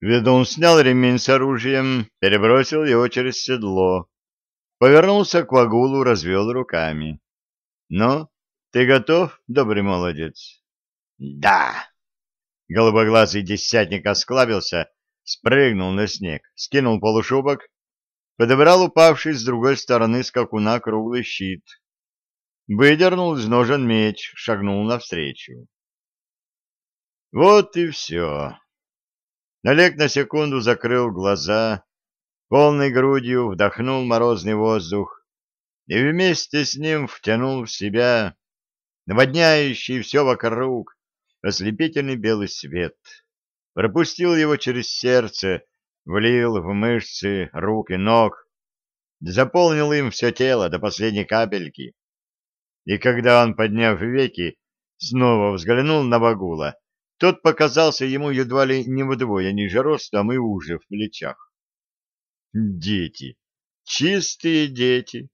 Ведун снял ремень с оружием, перебросил его через седло, повернулся к вагулу, развел руками. — Ну, ты готов, добрый молодец? — Да! Голубоглазый десятник осклабился, спрыгнул на снег, скинул полушубок, подобрал упавший с другой стороны скакуна круглый щит, выдернул из ножен меч, шагнул навстречу. Вот и все. Олег на секунду закрыл глаза, полной грудью вдохнул морозный воздух и вместе с ним втянул в себя наводняющий все вокруг ослепительный белый свет, пропустил его через сердце, влил в мышцы рук и ног, заполнил им все тело до последней капельки. И когда он, подняв веки, снова взглянул на Вагула, тот показался ему едва ли не вдвое ниже ростом и уже в плечах. Дети, чистые дети.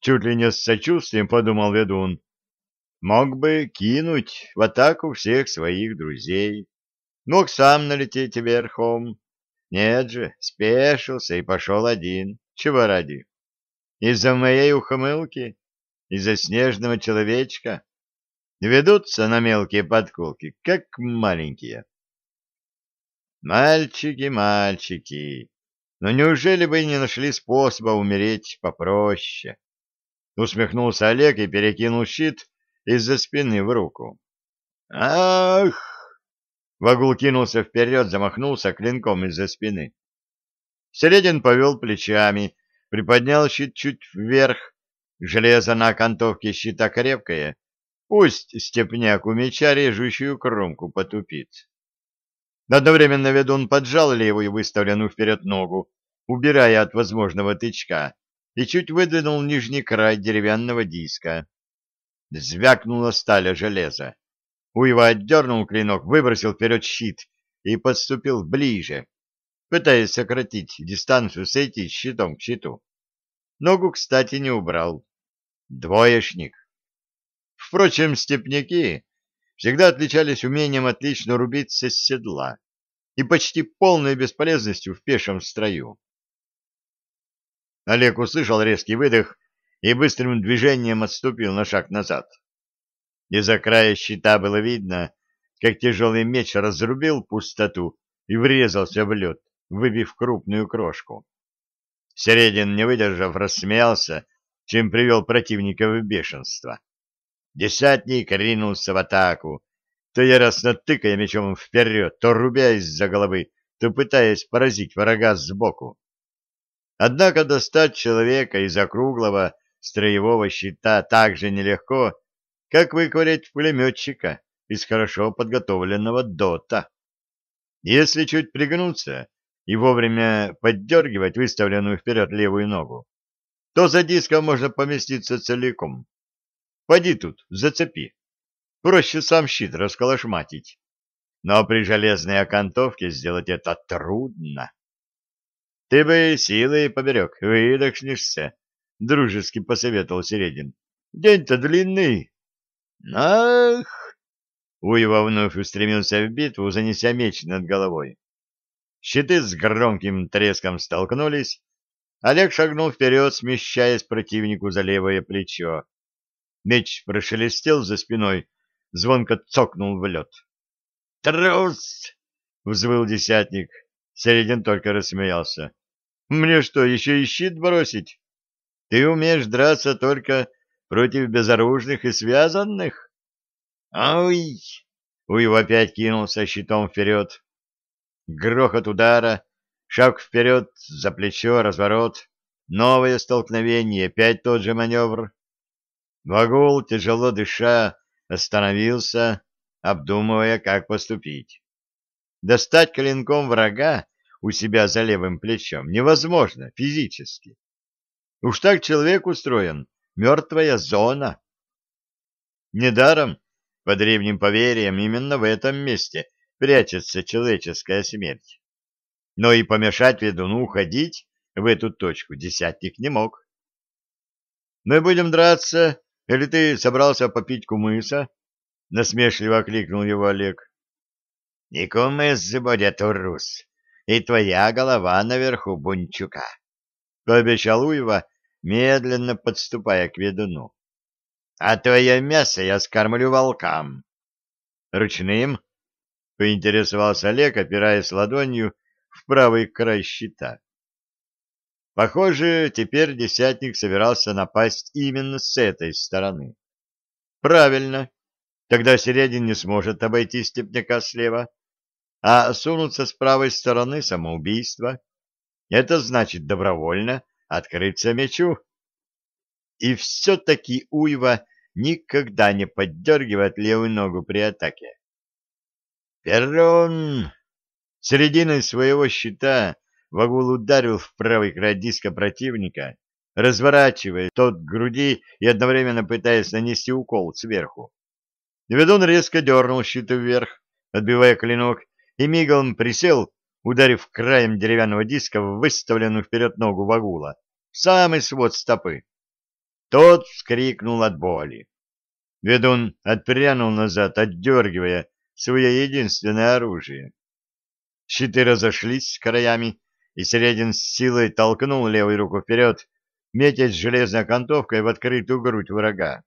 Чуть ли не с сочувствием подумал ведун. Мог бы кинуть в атаку всех своих друзей. Мог сам налететь верхом. Нет же, спешился и пошел один. Чего ради? Из-за моей ухмылки? Из-за снежного человечка? Ведутся на мелкие подколки, как маленькие. Мальчики, мальчики, но неужели вы не нашли способа умереть попроще? Усмехнулся Олег и перекинул щит из-за спины в руку. Ах! Вагул кинулся вперед, замахнулся клинком из-за спины. Середин повел плечами, приподнял щит чуть вверх. Железо на окантовке щита крепкое, Пусть степняк у меча режущую кромку потупит. Одновременно ведун поджал левую выставленную вперед ногу, убирая от возможного тычка, и чуть выдвинул нижний край деревянного диска. Звякнула сталь железа. Уйва отдернул клинок, выбросил вперед щит и подступил ближе, пытаясь сократить дистанцию с этим щитом к щиту. Ногу, кстати, не убрал. Двоечник. Впрочем, степняки всегда отличались умением отлично рубиться с седла и почти полной бесполезностью в пешем строю. Олег услышал резкий выдох и быстрым движением отступил на шаг назад. Из-за края щита было видно, как тяжелый меч разрубил пустоту и врезался в лед, выбив крупную крошку. Середин, не выдержав, рассмеялся, чем привел противника в бешенство. Десятник ринулся в атаку, то яростно тыкая мечом вперед, то рубя из-за головы, то пытаясь поразить врага сбоку. Однако достать человека из округлого строевого щита так же нелегко, как выковырять пулеметчика из хорошо подготовленного дота. Если чуть пригнуться и вовремя поддергивать выставленную вперед левую ногу, то за диском можно поместиться целиком. Поди тут, зацепи. Проще сам щит расколошматить. Но при железной окантовке сделать это трудно. Ты бы силой поберег, выдохнешься, — дружески посоветовал Середин. День-то длинный. Ах! Уева вновь устремился в битву, занеся меч над головой. Щиты с громким треском столкнулись. Олег шагнул вперед, смещаясь противнику за левое плечо. Меч прошелестел за спиной, звонко цокнул в лед. «Трус!» — взвыл десятник. Середин только рассмеялся. «Мне что, еще и щит бросить? Ты умеешь драться только против безоружных и связанных?» «Ой!» — Уйв опять кинулся щитом вперед. Грохот удара, шаг вперед, за плечо, разворот, новое столкновение, опять тот же маневр. Вагул, тяжело дыша, остановился, обдумывая, как поступить. Достать клинком врага у себя за левым плечом невозможно физически. Уж так человек устроен, мертвая зона. Недаром, по древним поверьям, именно в этом месте прячется человеческая смерть. Но и помешать ведуну уходить в эту точку десятник не мог. Мы будем драться или ты собрался попить кумыса? — насмешливо окликнул его Олег. И кумыс будет урус, и твоя голова наверху бунчука, — пообещал Уева, медленно подступая к ведуну. — А твое мясо я скормлю волкам. — Ручным? — поинтересовался Олег, опираясь ладонью в правый край щита. Похоже, теперь десятник собирался напасть именно с этой стороны. Правильно. Тогда Середин не сможет обойти степняка слева, а сунуться с правой стороны самоубийство. Это значит добровольно открыться мечу. И все-таки Уйва никогда не поддергивает левую ногу при атаке. Перрон! Серединой своего щита Вагул ударил в правый край диска противника, разворачивая тот к груди и одновременно пытаясь нанести укол сверху. Ведун резко дернул щит вверх, отбивая клинок, и мигом присел, ударив краем деревянного диска в выставленную вперед ногу Вагула, в самый свод стопы. Тот вскрикнул от боли. Ведун отпрянул назад, отдергивая свое единственное оружие. Щиты разошлись с краями, и Середин с силой толкнул левой руку вперед, метясь железной окантовкой в открытую грудь врага.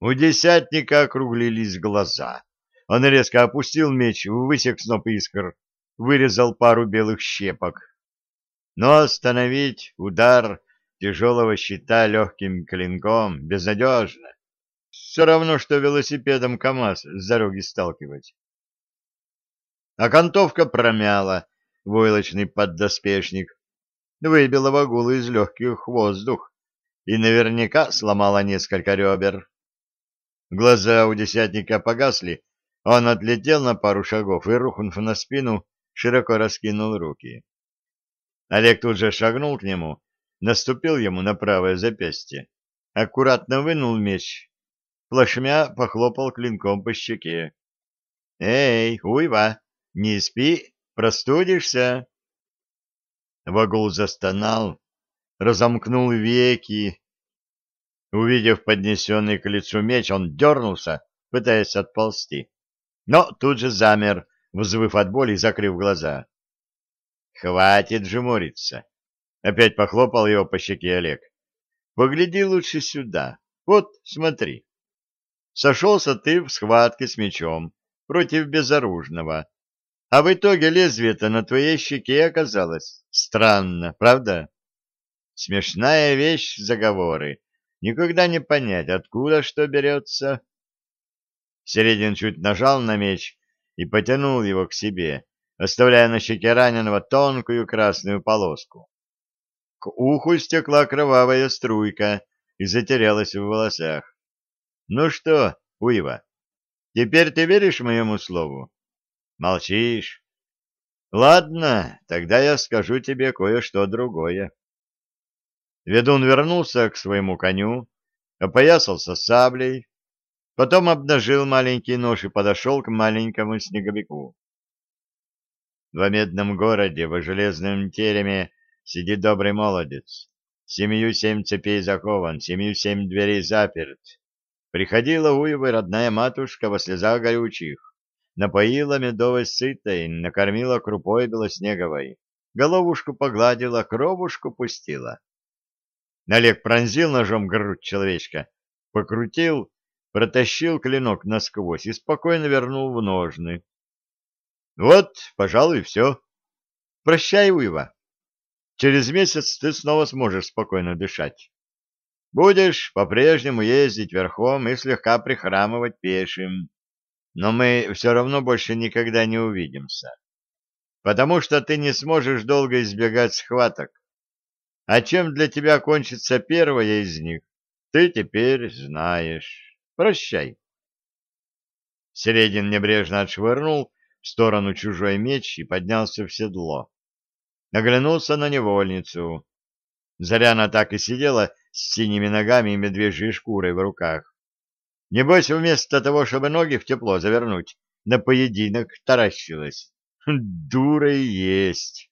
У десятника округлились глаза. Он резко опустил меч, высек сноп искр, вырезал пару белых щепок. Но остановить удар тяжелого щита легким клинком безнадежно. Все равно, что велосипедом КамАЗ с дороги сталкивать. Окантовка промяла, войлочный поддоспешник, выбила вагулу из легких воздух и наверняка сломала несколько ребер. Глаза у десятника погасли, он отлетел на пару шагов и, рухнув на спину, широко раскинул руки. Олег тут же шагнул к нему, наступил ему на правое запястье, аккуратно вынул меч, плашмя похлопал клинком по щеке. — Эй, уйва, не спи, Простудишься? Вагул застонал, разомкнул веки. Увидев поднесенный к лицу меч, он дернулся, пытаясь отползти. Но тут же замер, взвыв от боли и закрыв глаза. «Хватит жмуриться!» Опять похлопал его по щеке Олег. «Погляди лучше сюда. Вот, смотри. Сошелся ты в схватке с мечом против безоружного, а в итоге лезвие-то на твоей щеке оказалось. Странно, правда? Смешная вещь заговоры. Никогда не понять, откуда что берется. Середин чуть нажал на меч и потянул его к себе, оставляя на щеке раненого тонкую красную полоску. К уху стекла кровавая струйка и затерялась в волосах. — Ну что, Уйва, теперь ты веришь моему слову? Молчишь? Ладно, тогда я скажу тебе кое-что другое. Ведун вернулся к своему коню, опоясался саблей, потом обнажил маленький нож и подошел к маленькому снеговику. В медном городе, в железном тереме, сидит добрый молодец. Семью семь цепей закован, семью семь дверей заперт. Приходила у его родная матушка во слезах горючих напоила медовой сытой, накормила крупой белоснеговой, головушку погладила, кровушку пустила. Налег пронзил ножом грудь человечка, покрутил, протащил клинок насквозь и спокойно вернул в ножны. Вот, пожалуй, все. Прощай, Уйва. Через месяц ты снова сможешь спокойно дышать. Будешь по-прежнему ездить верхом и слегка прихрамывать пешим но мы все равно больше никогда не увидимся, потому что ты не сможешь долго избегать схваток. А чем для тебя кончится первая из них, ты теперь знаешь. Прощай. Середин небрежно отшвырнул в сторону чужой меч и поднялся в седло. Оглянулся на невольницу. Заряна так и сидела с синими ногами и медвежьей шкурой в руках. Небось, вместо того, чтобы ноги в тепло завернуть, на поединок таращилась. Дура и есть.